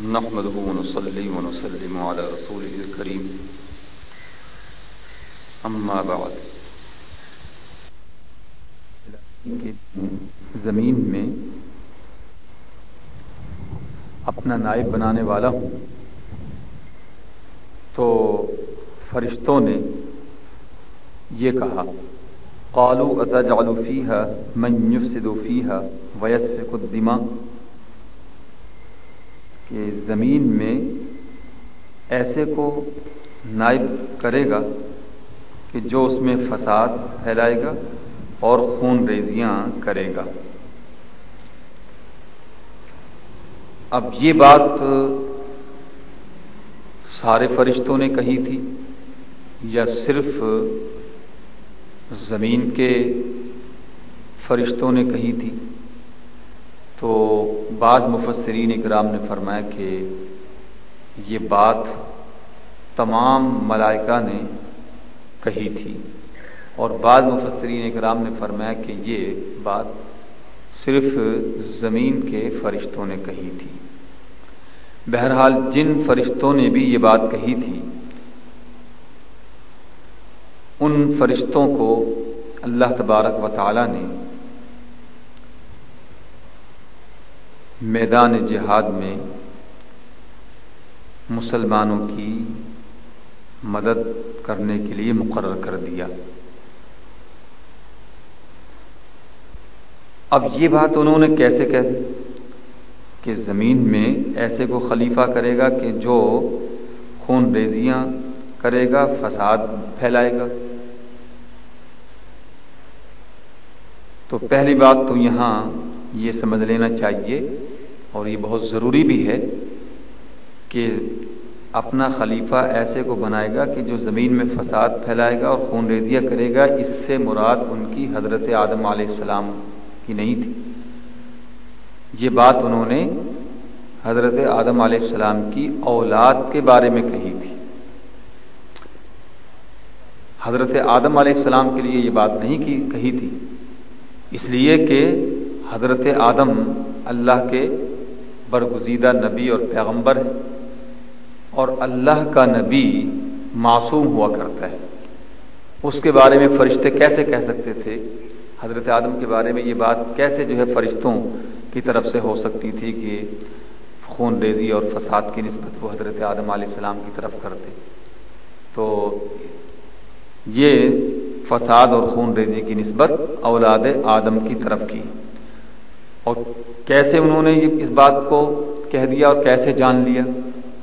نحمده ونصلي ونسلم على رسوله الكريم. اما بعد. زمین میں اپنا نائب بنانے والا ہوں تو فرشتوں نے یہ کہا قالو اتجعل فيها من يفسد فيها ويسفك الدماء؟ کہ زمین میں ایسے کو نائب کرے گا کہ جو اس میں فساد پھیلائے گا اور خون ریزیاں کرے گا۔ اب یہ بات سارے فرشتوں نے کہی تھی، یا صرف زمین کے فرشتوں نے کہی تھی۔ تو بعض مفسرین اکرام نے فرمایا کہ یہ بات تمام ملائکہ نے کہی تھی اور بعض مفسرین اکرام نے فرمایا کہ یہ بات صرف زمین کے فرشتوں نے کہی تھی۔ بہرحال جن فرشتوں نے بھی یہ بات کہی تھی، ان فرشتوں کو اللہ تبارک و تعالی نے میدان جہاد میں مسلمانوں کی مدد کرنے کے لیے مقرر کر دیا۔ اب یہ بات انہوں نے کیسے کہہ دی؟ کہ زمین میں ایسے کو خلیفہ کرے گا کہ جو خون ریزیاں کرے گا، فساد پھیلائے گا۔ تو پہلی بات تو یہاں یہ سمجھ لینا چاہیے اور یہ بہت ضروری بھی ہے کہ اپنا خلیفہ ایسے کو بنائے گا کہ جو زمین میں فساد پھیلائے گا اور خون ریزیاں کرے گا، اس سے مراد ان کی حضرت آدم علیہ السلام کی نہیں تھی۔ یہ بات انہوں نے حضرت آدم علیہ السلام کی اولاد کے بارے میں کہی تھی۔ حضرت آدم علیہ السلام کے لیے یہ بات نہیں کی کہی تھی۔ اس لیے کہ حضرت آدم اللہ کے برگزیدہ نبی اور پیغمبر ہے اور اللہ کا نبی معصوم ہوا کرتا ہے۔ اس کے بارے میں فرشتے کیسے کہہ سکتے تھے؟ حضرت آدم کے بارے میں یہ بات کیسے جو ہے فرشتوں کی طرف سے ہو سکتی تھی کہ خون ریزی اور فساد کی نسبت وہ حضرت آدم علیہ السلام کی طرف کرتے۔ تو یہ فساد اور خون ریزی کی نسبت اولاد آدم کی طرف کی۔ اور کیسے انہوں نے اس بات کو کہہ دیا اور کیسے جان لیا،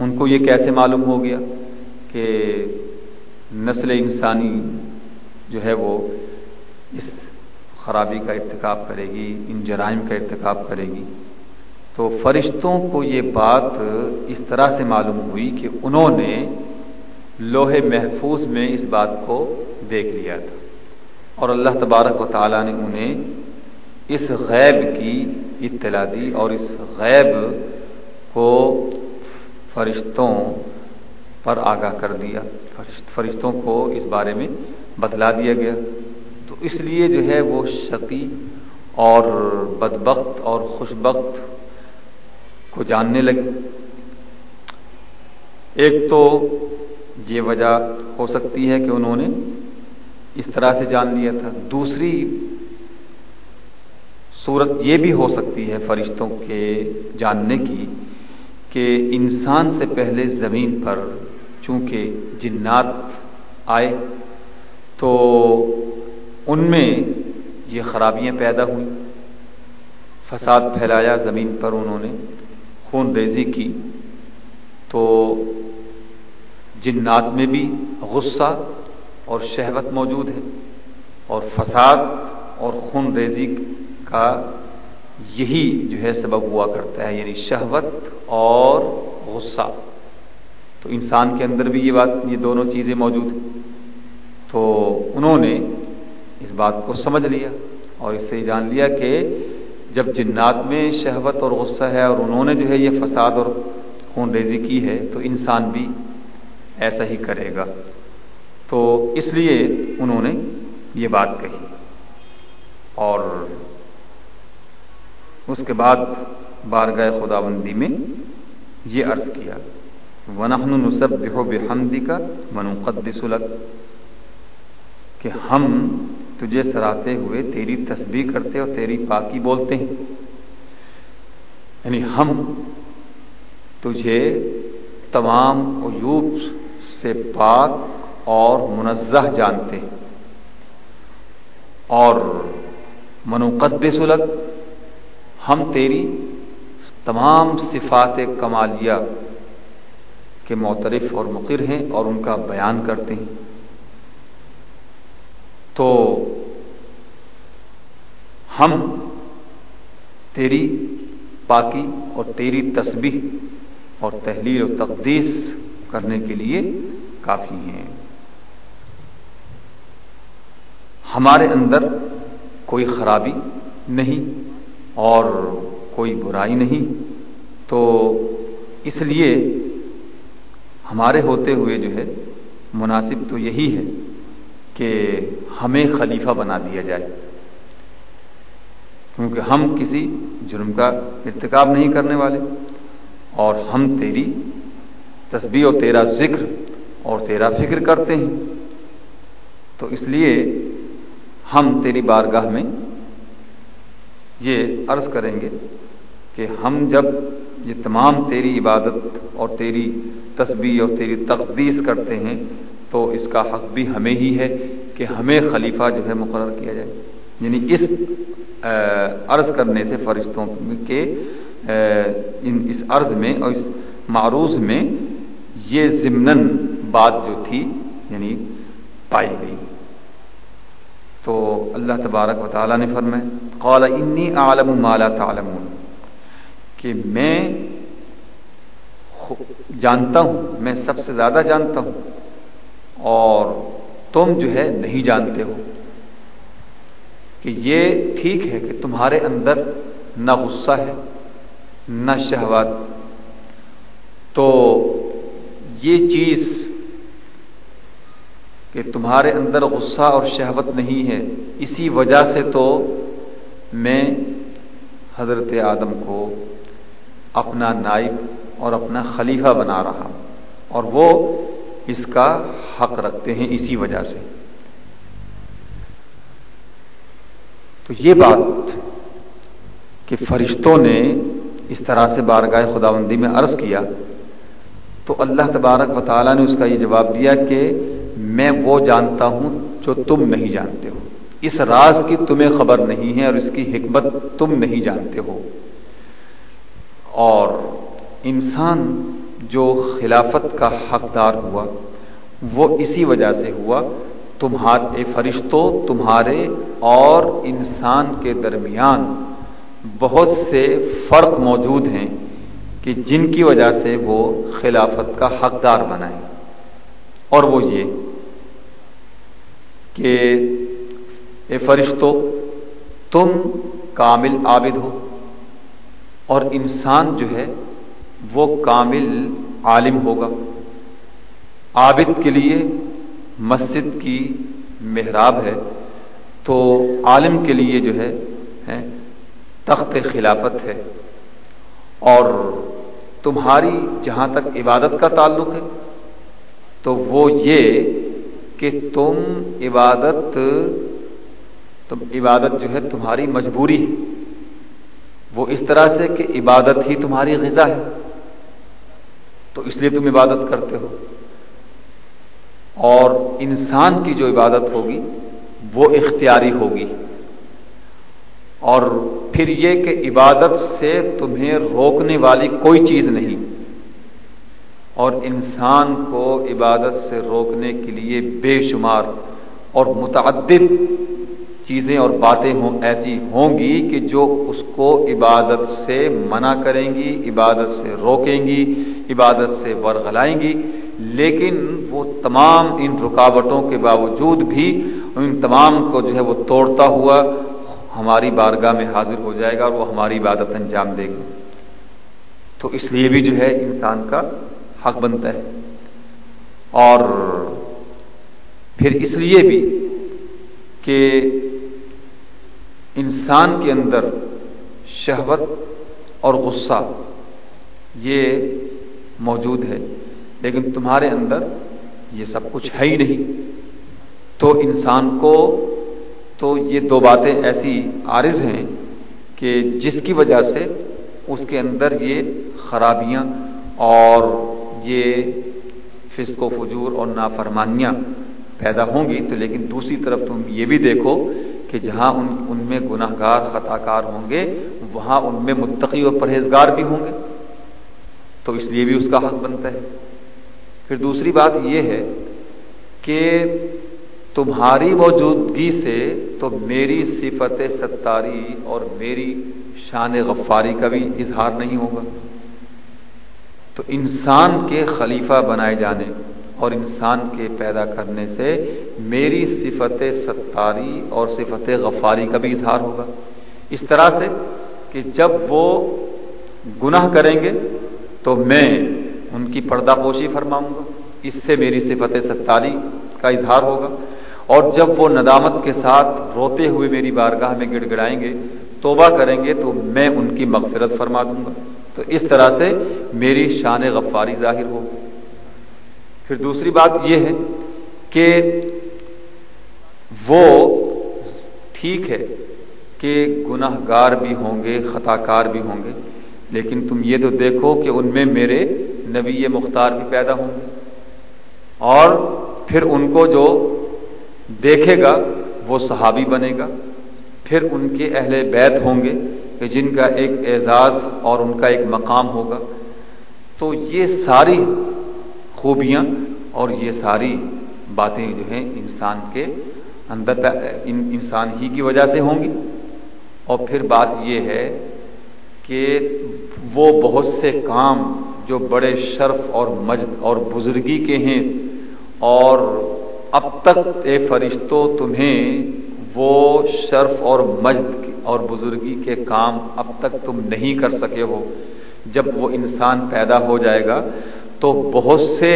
ان کو یہ کیسے معلوم ہو گیا کہ نسل انسانی جو ہے وہ اس خرابی کا ارتکاب کرے گی، ان جرائم کا ارتکاب کرے گی۔ تو فرشتوں کو یہ بات اس طرح سے معلوم ہوئی کہ انہوں نے لوہے محفوظ میں اس بات کو دیکھ لیا تھا۔ اور اللہ تبارک و تعالیٰ نے انہیں اس غیب کی اطلاع دی اور اس غیب کو فرشتوں پر آگاہ کر دیا۔ فرشتوں کو اس بارے میں بتلا دیا گیا۔ تو اس لیے جو ہے وہ شقی اور بدبخت اور خوشبخت کو جاننے لگے۔ ایک تو یہ وجہ ہو سکتی ہے کہ انہوں نے اس طرح سے جان لیا تھا۔ دوسری صورت یہ بھی ہو سکتی ہے فرشتوں کے جاننے کی کہ انسان سے پہلے زمین پر چونکہ جنات آئے تو ان میں یہ خرابیاں پیدا ہوئیں۔ فساد پھیلایا زمین پر انہوں نے، خون ریزی کی۔ تو جنات میں بھی غصہ اور شہوت موجود ہے اور فساد اور خون ریزی کا یہی جو ہے سبب ہوا کرتا ہے یعنی شہوت اور غصہ۔ تو انسان کے اندر بھی یہ بات، یہ دونوں چیزیں موجود ہیں۔ تو انہوں نے اس بات کو سمجھ لیا اور اس سے جان لیا کہ جب جنات میں شہوت اور غصہ ہے اور انہوں نے جو ہے یہ فساد اور خون ریزی کی ہے، تو انسان بھی ایسا ہی کرے گا۔ تو اس لیے انہوں نے یہ بات کہی۔ اور اس کے بعد بارگاہ خدا بندی میں یہ عرض کیا، ونحن نصب بہو بحمدی کا منقدس لک، کہ ہم تجھے سراتے ہوئے تیری تسبیح کرتے اور تیری پاکی بولتے ہیں۔ یعنی ہم تجھے تمام عیوب سے پاک اور منزہ جانتے ہیں۔ اور منقدس لک ہم تیری تمام صفات کمالیہ کے معترف اور مقر ہیں اور ان کا بیان کرتے ہیں۔ تو ہم تیری پاکی اور تیری تسبیح اور تحلیل و تقدیس کرنے کے لیے کافی ہیں۔ ہمارے اندر کوئی خرابی نہیں۔ اور کوئی برائی نہیں، تو اس لیے ہمارے ہوتے ہوئے جو ہے، مناسب تو یہی ہے کہ ہمیں خلیفہ بنا دیا جائے۔ کیونکہ ہم کسی جرم کا ارتکاب نہیں کرنے والے، اور ہم تیری تسبیح اور تیرا ذکر اور تیرا فکر کرتے ہیں۔ تو اس لیے ہم تیری بارگاہ میں یہ عرض کریں گے کہ ہم جب یہ تمام تیری عبادت اور تیری تسبیح اور تیری تقدیس کرتے ہیں تو اس کا حق بھی ہمیں ہی ہے کہ ہمیں خلیفہ جو ہے مقرر کیا جائے۔ یعنی اس عرض کرنے سے فرشتوں کے اس عرض میں اور اس معروض میں یہ ضمن بات جو تھی یعنی پائی گئی۔ تو اللہ تبارک و تعالیٰ نے فرمائے قال انی عالم مالا تعلمون کہ میں جانتا ہوں، میں سب سے زیادہ جانتا ہوں اور تم جو ہے نہیں جانتے ہو کہ یہ ٹھیک ہے کہ تمہارے اندر نہ غصہ ہے، نہ شہوات۔ تو یہ چیز کہ تمہارے اندر غصہ اور شہوت نہیں ہے، اسی وجہ سے تو میں حضرت آدم کو اپنا نائب اور اپنا خلیفہ بنا رہا اور وہ اس کا حق رکھتے ہیں اسی وجہ سے۔ تو یہ بات کہ فرشتوں نے اس طرح سے بارگاہ خدا بندی میں عرض کیا تو اللہ تبارک و تعالیٰ نے اس کا یہ جواب دیا کہ میں وہ جانتا ہوں جو تم نہیں جانتے ہو۔ اس راز کی تمہیں خبر نہیں ہے اور اس کی حکمت تم نہیں جانتے ہو۔ اور انسان جو خلافت کا حقدار ہوا، وہ اسی وجہ سے ہوا، تمہارے فرشتوں، تمہارے اور انسان کے درمیان بہت سے فرق موجود ہیں کہ جن کی وجہ سے وہ خلافت کا حقدار بنائے۔ اور وہ یہ کہ اے فرشتوں تم کامل عابد ہو۔ اور انسان جو ہے، وہ کامل عالم ہوگا۔ عابد کے لیے مسجد کی محراب ہے۔ تو عالم کے لیے جو ہے، تخت خلافت ہے۔ اور تمہاری جہاں تک عبادت کا تعلق ہے، تو وہ یہ کہ تم عبادت تم عبادت جو ہے تمہاری مجبوری ہے۔ وہ اس طرح سے کہ عبادت ہی تمہاری غذا ہے۔ تو اس لیے تم عبادت کرتے ہو۔ اور انسان کی جو عبادت ہوگی، وہ اختیاری ہوگی۔ اور پھر یہ کہ عبادت سے تمہیں روکنے والی کوئی چیز نہیں۔ اور انسان کو عبادت سے روکنے کے لیے بے شمار اور متعدد چیزیں اور باتیں ہوں، ایسی ہوں گی کہ جو اس کو عبادت سے منع کریں گی، عبادت سے روکیں گی، عبادت سے ورغلائیں گی۔ لیکن وہ تمام ان رکاوٹوں کے باوجود بھی ان تمام کو جو ہے وہ توڑتا ہوا ہماری بارگاہ میں حاضر ہو جائے گا اور وہ ہماری عبادت انجام دے گی تو اس لیے بھی جو ہے انسان کا حق بنتا ہے۔ اور پھر اس لیے بھی کہ انسان کے اندر شہوت اور غصہ یہ موجود ہے، لیکن تمہارے اندر یہ سب کچھ ہے ہی نہیں۔ تو انسان کو تو یہ دو باتیں ایسی عارض ہیں کہ جس کی وجہ سے اس کے اندر یہ خرابیاں اور یہ فسق و فجور اور نافرمانیاں پیدا ہوں گی تو لیکن دوسری طرف تم یہ بھی دیکھو کہ جہاں ان ان میں گناہ گار خطا کار ہوں گے، وہاں ان میں متقی اور پرہیزگار بھی ہوں گے۔ تو اس لیے بھی اس کا حق بنتا ہے۔ پھر دوسری بات یہ ہے کہ تمہاری موجودگی سے تو میری صفت ستاری اور میری شان غفاری کا بھی اظہار نہیں ہوگا۔ تو انسان کے خلیفہ بنائے جانے اور انسان کے پیدا کرنے سے میری صفت ستاری اور صفت غفاری کا بھی اظہار ہوگا۔ اس طرح سے کہ جب وہ گناہ کریں گے تو میں ان کی پردہ پوشی فرماؤں گا۔ اس سے میری صفت ستاری کا اظہار ہوگا۔ اور جب وہ ندامت کے ساتھ روتے ہوئے میری بارگاہ میں گڑ گڑائیں گے، توبہ کریں گے تو میں ان کی مغفرت فرما دوں گا۔ تو اس طرح سے میری شان غفاری ظاہر ہوگی۔ پھر دوسری بات یہ ہے کہ وہ ٹھیک ہے کہ گناہ گار بھی ہوں گے خطا کار بھی ہوں گے، لیکن تم یہ تو دیکھو کہ ان میں میرے نبی مختار بھی پیدا ہوں گے۔ اور پھر ان کو جو دیکھے گا، وہ صحابی بنے گا۔ پھر ان کے اہل بیت ہوں گے کہ جن کا ایک اعزاز اور ان کا ایک مقام ہوگا۔ تو یہ ساری خوبیاں اور یہ ساری باتیں جو ہیں انسان کے اندر انسان ہی کی وجہ سے ہوں گی۔ اور پھر بات یہ ہے کہ وہ بہت سے کام جو بڑے شرف اور مجد اور بزرگی کے ہیں اور اب تک اے فرشتوں تمہیں وہ شرف اور مجد اور بزرگی کے کام اب تک تم نہیں کر سکے ہو۔ جب وہ انسان پیدا ہو جائے گا تو بہت سے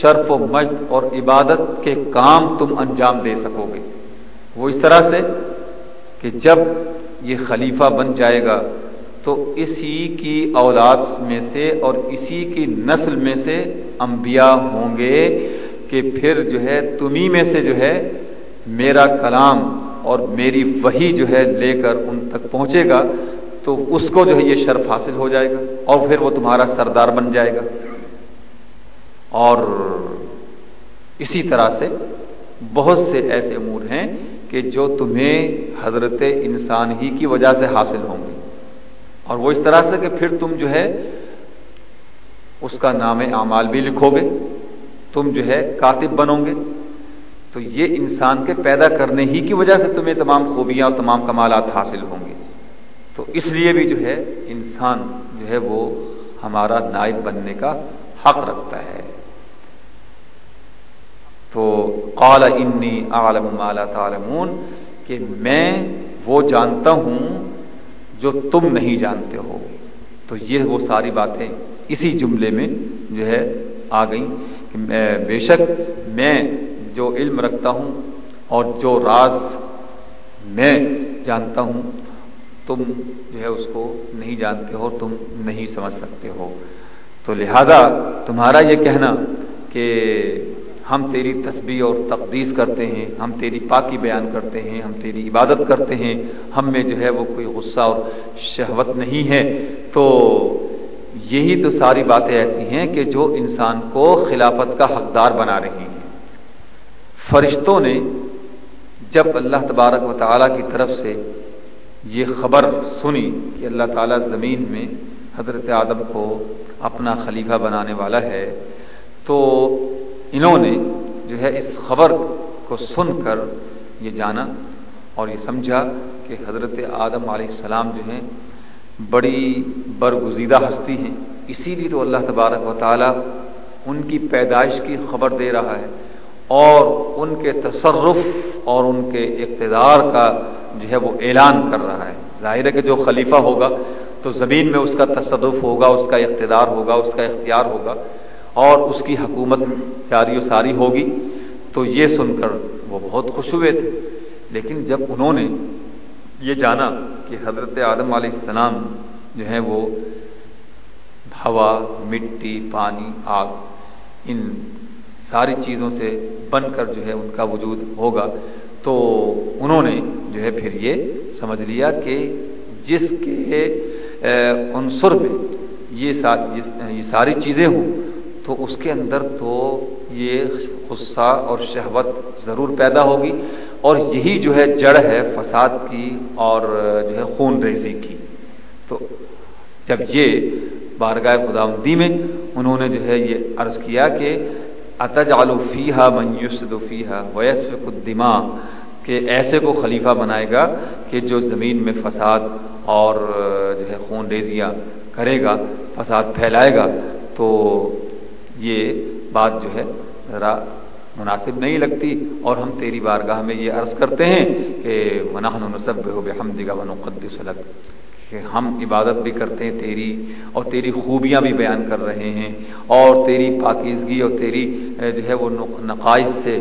شرف و مجد اور عبادت کے کام تم انجام دے سکو گے۔ وہ اس طرح سے کہ جب یہ خلیفہ بن جائے گا تو اسی کی اولاد میں سے اور اسی کی نسل میں سے انبیاء ہوں گے کہ پھر جو ہے تمہیں میں سے جو ہے میرا کلام اور میری وہی جو ہے لے کر ان تک پہنچے گا تو اس کو جو ہے یہ شرف حاصل ہو جائے گا اور پھر وہ تمہارا سردار بن جائے گا۔ اور اسی طرح سے بہت سے ایسے امور ہیں کہ جو تمہیں حضرت انسان ہی کی وجہ سے حاصل ہوں گے۔ اور وہ اس طرح سے کہ پھر تم جو ہے اس کا نام اعمال بھی لکھو گے، تم جو ہے کاتب بنو گے۔ تو یہ انسان کے پیدا کرنے ہی کی وجہ سے تمہیں تمام خوبیاں اور تمام کمالات حاصل ہوں گے۔ تو اس لیے بھی جو ہے انسان جو ہے وہ ہمارا نائب بننے کا حق رکھتا ہے۔ تو قال انی عالم مالا تعلمون کہ میں وہ جانتا ہوں جو تم نہیں جانتے ہو۔ تو یہ وہ ساری باتیں اسی جملے میں جو ہے آ گئیں کہ بے شک میں جو علم رکھتا ہوں اور جو راز میں جانتا ہوں، تم جو ہے اس کو نہیں جانتے ہو، تم نہیں سمجھ سکتے ہو۔ تو لہذا تمہارا یہ کہنا کہ ہم تیری تسبیح اور تقدیس کرتے ہیں، ہم تیری پاکی بیان کرتے ہیں، ہم تیری عبادت کرتے ہیں، ہم میں جو ہے وہ کوئی غصہ اور شہوت نہیں ہے۔ تو یہی تو ساری باتیں ایسی ہیں کہ جو انسان کو خلافت کا حقدار بنا رہی ہیں۔ فرشتوں نے جب اللہ تبارک و تعالیٰ کی طرف سے یہ خبر سنی کہ اللہ تعالیٰ زمین میں حضرت آدم کو اپنا خلیفہ بنانے والا ہے، تو انہوں نے جو ہے اس خبر کو سن کر یہ جانا اور یہ سمجھا کہ حضرت آدم علیہ السلام جو ہیں بڑی برگزیدہ ہستی ہیں۔ اسی لیے تو اللہ تبارک و تعالیٰ ان کی پیدائش کی خبر دے رہا ہے اور ان کے تصرف اور ان کے اقتدار کا جو ہے وہ اعلان کر رہا ہے۔ ظاہر ہے کہ جو خلیفہ ہوگا تو زمین میں اس کا تصرف ہوگا، اس کا اقتدار ہوگا، اس کا اختیار ہوگا۔ اور اس کی حکومت جاری و ساری ہوگی۔ تو یہ سن کر وہ بہت خوش ہوئے تھے۔ لیکن جب انہوں نے یہ جانا کہ حضرت آدم علیہ السلام جو ہے وہ ہوا، مٹی، پانی، آگ، ان ساری چیزوں سے بن کر جو ہے ان کا وجود ہوگا۔ تو انہوں نے جو ہے پھر یہ سمجھ لیا کہ جس کے عنصر میں یہ ساری چیزیں ہوں تو اس کے اندر تو یہ غصہ اور شہوت ضرور پیدا ہوگی اور یہی جو ہے جڑ ہے فساد کی اور جو ہے خون ریزی کی۔ تو جب یہ بارگاہ خدا میں انہوں نے جو ہے یہ عرض کیا کہ اتج فیحا منیوسد فیحا ویس الدماء، کہ ایسے کو خلیفہ بنائے گا کہ جو زمین میں فساد اور جو ہے خون ریزیاں کرے گا، فساد پھیلائے گا، تو یہ بات جو ہے ذرا مناسب نہیں لگتی اور ہم تیری بارگاہ میں یہ عرض کرتے ہیں کہ ونحن نصب ہو بے ہم دگا ونقدس کہ ہم عبادت بھی کرتے ہیں تیری اور تیری خوبیاں بھی بیان کر رہے ہیں اور تیری پاکیزگی اور تیری جو ہے وہ نقائص سے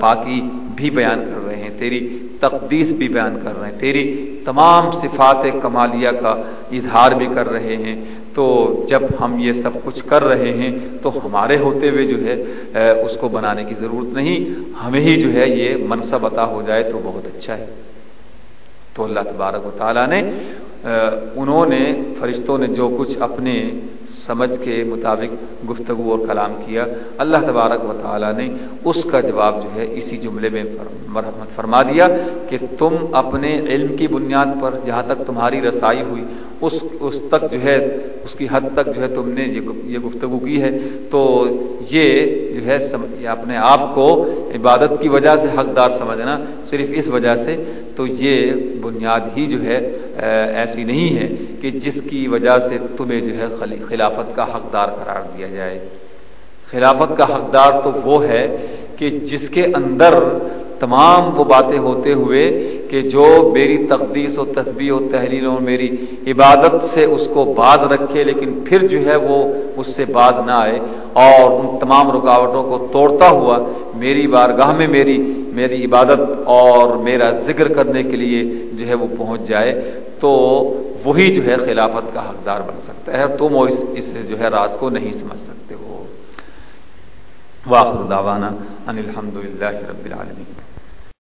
پاکی بھی بیان کر رہے ہیں، تیری تقدیس بھی بیان کر رہے ہیں، تیری تمام صفات کمالیہ کا اظہار بھی کر رہے ہیں۔ تو جب ہم یہ سب کچھ کر رہے ہیں تو ہمارے ہوتے ہوئے جو ہے اس کو بنانے کی ضرورت نہیں۔ ہمیں ہی جو ہے یہ منصب عطا ہو جائے تو بہت اچھا ہے۔ تو اللہ تبارک و تعالیٰ نے انہوں نے، فرشتوں نے جو کچھ اپنے سمجھ کے مطابق گفتگو اور کلام کیا، اللہ تبارک و تعالیٰ نے اس کا جواب جو ہے اسی جملے میں مرحمت فرما دیا کہ تم اپنے علم کی بنیاد پر، جہاں تک تمہاری رسائی ہوئی اس اس تک جو ہے، اس کی حد تک جو ہے تم نے یہ گفتگو کی ہے، تو یہ جو ہے اپنے آپ کو عبادت کی وجہ سے حقدار سمجھنا صرف اس وجہ سے، تو یہ بنیاد ہی جو ہے ایسی نہیں ہے کہ جس کی وجہ سے تمہیں جو ہے خلافت کا حقدار قرار دیا جائے۔ خلافت کا حقدار تو وہ ہے کہ جس کے اندر تمام وہ باتیں ہوتے ہوئے کہ جو میری تقدیس و تصویر و تحلیل اور میری عبادت سے اس کو بعد رکھے، لیکن پھر جو ہے وہ اس سے بعد نہ آئے۔ اور ان تمام رکاوٹوں کو توڑتا ہوا میری بارگاہ میں میری میری عبادت اور میرا ذکر کرنے کے لیے جو ہے وہ پہنچ جائے، تو وہی جو ہے خلافت کا حقدار بن سکتا ہے۔ تم وہ اس اس جو ہے راز کو نہیں سمجھ سکتے ہو۔ واخر دعوانا ان الحمد للہ رب العالمین۔